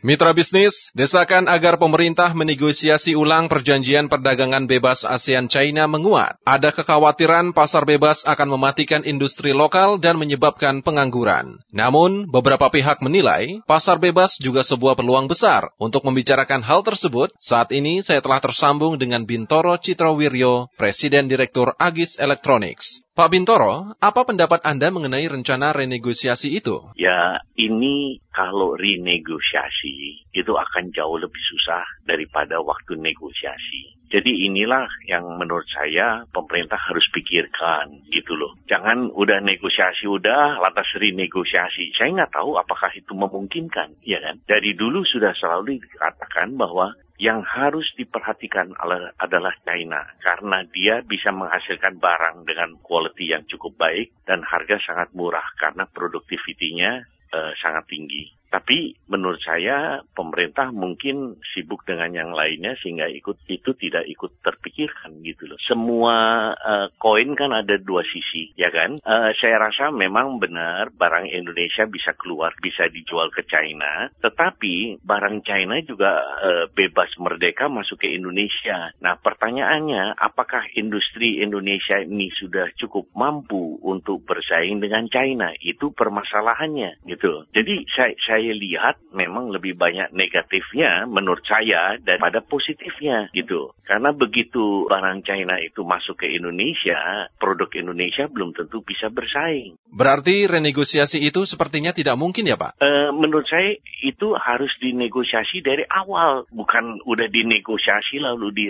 Mitra bisnis, desakan agar pemerintah menegosiasi ulang perjanjian perdagangan bebas ASEAN China menguat. Ada kekhawatiran pasar bebas akan mematikan industri lokal dan menyebabkan pengangguran. Namun, beberapa pihak menilai pasar bebas juga sebuah peluang besar. Untuk membicarakan hal tersebut, saat ini saya telah tersambung dengan Bintoro Citrawiryo, Presiden Direktur Agis Electronics. Pak Bintoro, apa pendapat Anda mengenai rencana renegosiasi itu? Ya, ini kalau renegosiasi itu akan jauh lebih susah daripada waktu negosiasi. Jadi inilah yang menurut saya pemerintah harus pikirkan gitu loh. Jangan udah negosiasi udah lantas renegosiasi. Saya nggak tahu apakah itu memungkinkan, ya kan? Dari dulu sudah selalu dikatakan bahwa yang harus diperhatikan adalah China karena dia bisa menghasilkan barang dengan quality yang cukup baik dan harga sangat murah karena produktivitinya uh, sangat tinggi. Tapi menurut saya pemerintah mungkin sibuk dengan yang lainnya sehingga ikut itu tidak ikut terpikirkan gitu loh. Semua uh, koin kan ada dua sisi, ya kan? Uh, saya rasa memang benar barang Indonesia bisa keluar, bisa dijual ke China, tetapi barang China juga uh, bebas merdeka masuk ke Indonesia. Nah, pertanyaannya apakah industri Indonesia ini sudah cukup mampu untuk bersaing dengan China? Itu permasalahannya gitu. Jadi saya, saya saya lihat memang lebih banyak negatifnya menurut saya daripada positifnya gitu. Karena begitu barang China itu masuk ke Indonesia, produk Indonesia belum tentu bisa bersaing. Berarti renegosiasi itu sepertinya tidak mungkin ya Pak? E, menurut saya itu harus dinegosiasi dari awal. Bukan udah dinegosiasi lalu di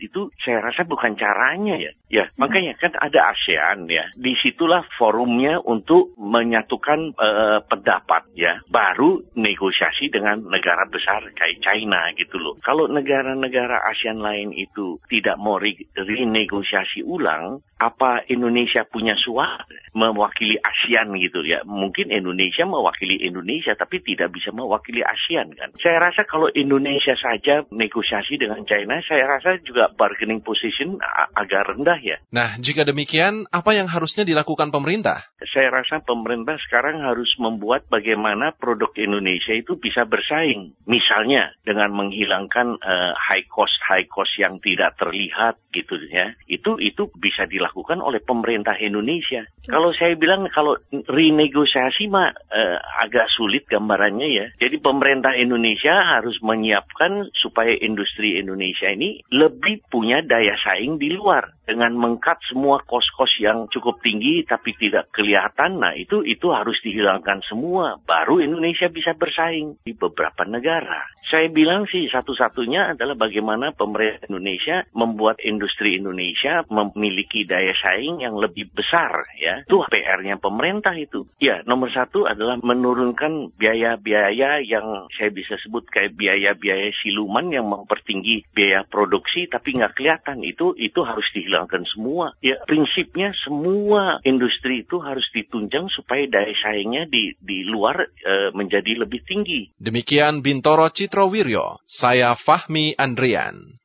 itu saya rasa bukan caranya ya. Ya, hmm. makanya kan ada ASEAN ya. Di situlah forumnya untuk menyatukan uh, pendapat ya. Baru negosiasi dengan negara besar kayak China gitu loh. Kalau negara-negara ASEAN lain itu tidak mau renegosiasi ulang, apa Indonesia punya suara mewakili ASEAN gitu ya. Mungkin Indonesia mewakili Indonesia tapi tidak bisa mewakili ASEAN kan. Saya rasa kalau Indonesia saja negosiasi dengan China, saya rasa juga bargaining position agak rendah ya. Nah, jika demikian, apa yang harusnya dilakukan pemerintah? Saya rasa pemerintah sekarang harus membuat bagaimana produk Indonesia itu bisa bersaing. Misalnya dengan menghilangkan uh, high cost high cost yang tidak terlihat gitu ya. Itu itu bisa dilakukan oleh pemerintah Indonesia. Kalau saya bilang kalau renegosiasi mah uh, agak sulit gambarannya ya. Jadi pemerintah Indonesia harus menyiapkan supaya industri Indonesia ini lebih punya daya saing di luar dengan mengkat semua kos-kos yang cukup tinggi tapi tidak kelihatan, nah itu itu harus dihilangkan semua. Baru Indonesia bisa bersaing di beberapa negara. Saya bilang sih satu-satunya adalah bagaimana pemerintah Indonesia membuat industri Indonesia memiliki daya saing yang lebih besar ya. Itu PR-nya pemerintah itu. Ya, nomor satu adalah menurunkan biaya-biaya yang saya bisa sebut kayak biaya-biaya siluman yang mempertinggi biaya produksi tapi nggak kelihatan. Itu itu harus dihilangkan semua. Ya prinsipnya semua industri itu harus ditunjang supaya daya saingnya di di luar e, menjadi lebih tinggi. Demikian Bintoro Citrowiryo, saya Fahmi Andrian.